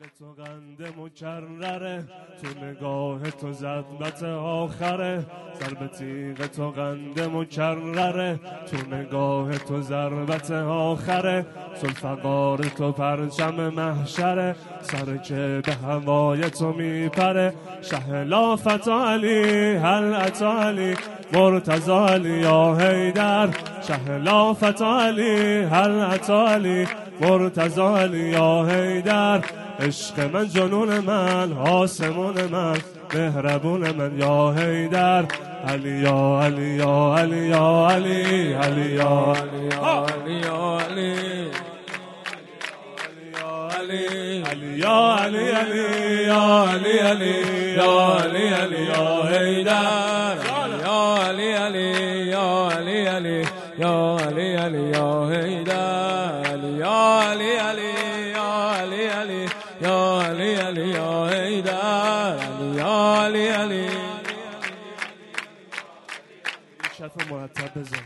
تو قند مکرره. تو نگاه تو زدمت آخره. ضرب تیغ تو قند مکرره. تو نگاه تو ضربت آخره. سلفقار تو پرچم محشره. سر که به هوای تو میپره. شه لافت علی هل علی. مرتضا علی یا حیدر. شه لافت علی هل علی. مرتضا علی یا حیدر. عشق من جنون من آسمون من مهربون من یا حیدر علی یا علی یا علی یا علی علی یا علی یا علی علی یا علی علی یا علی علی یا علی علی یا حیدر یا علی علی یا علی علی یا علی علی یا حیدر یا علی علی علی علی شرف مرتب بزن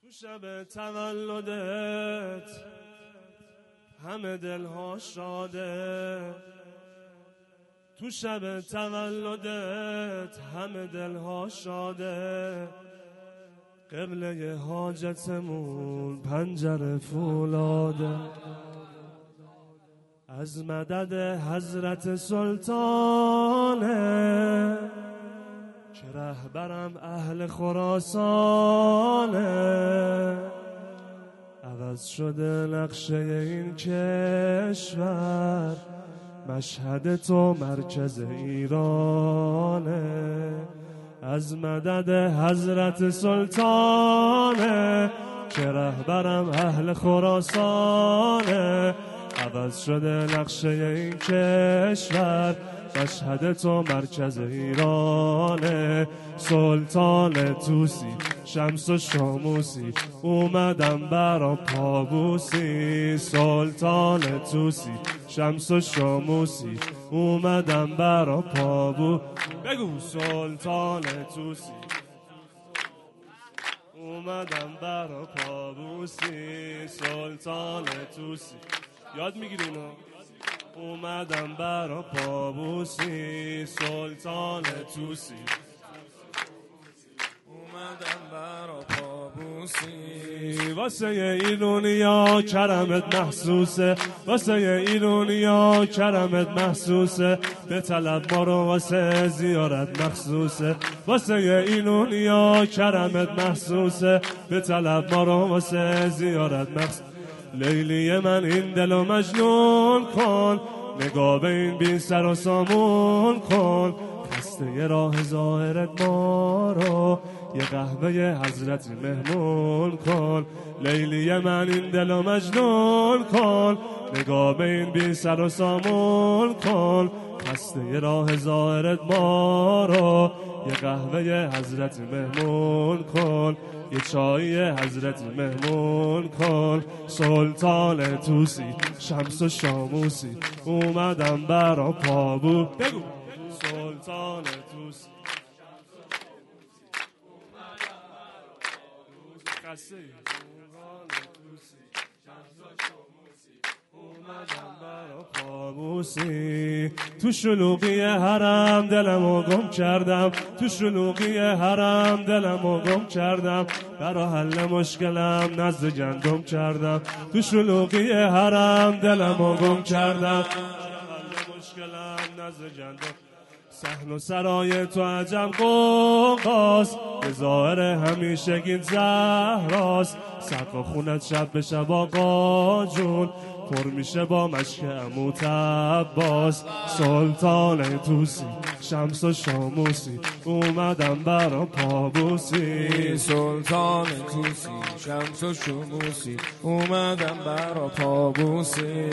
تو شب تولدت همه دلها شاده. تو شب تولدت همه دلها شاده. قبله حاجتمون پنجره فولاده از مدد حضرت سلطانه که رهبرم اهل خراسانه عوض شده نقشه این کشور مشهد تو مرکز ایرانه از مدد حضرت سلطانه که رهبرم اهل خراسانه عوض شده نقشه این کشور مشهد تو مرکز ایرانه سلطان توسی شمس و شاموسی اومدم برا پابوسی. سلطان توسی شمس و شاموسی اومدم برا پابو بگو سلطان توسی. اومدم برا پابوسی سلطان توسی. یاد می‌گیری اینو اومدم برا پابوسی سلطان توسی. پابوسی واسه ایرونیا کرمت محسوسه. واسه ایرونیا کرمت محسوسه. به طلب ما رو واسه زیارت مخصوصه. واسه ایرونیا کرمت محسوسه. به طلب ما رو واسه زیارت مخصوصه. لیلی من این دل و مجنون کن. نگاه به این بی سر و سامون کن. خسته راه ظاهرت ما رو. یه قهوه حضرت مهمون کن. لیلی من این دل و مجنون کن. نگاه به این بی سر و سامون کن. خسته راه ظاهرت ما رو. یه قهوه حضرت مهمون کن. یه چای حضرت مهمون کن. سلطان توسی شمس و شاموسی. اومدم برا پابو. بگو. سلطان توسی خسته ای؟ سلطان توسی، شمس و شاموسی، اومدم پابوسی تو شلوغی حرم دلمو گم کردم. تو شلوغی حرم دلمو گم کردم. برا حل مشکلم نزد گندم کردم. تو شلوغی حرم دلمو گم کردم. برا حل مشکلم نزد گندم سحن و سرای تو عجب قوقاست به ظاهر همیشه گین زهراست سقا خونت شب به شب آقا جون. پر میشه با مشک اموت عباس سلطان توسی شمس و شاموسی. اومدم برا پابوسی. سلطان توسی شمس و شموسی اومدم برا پابوسی.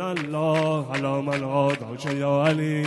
الله علا من آدا که یا علی.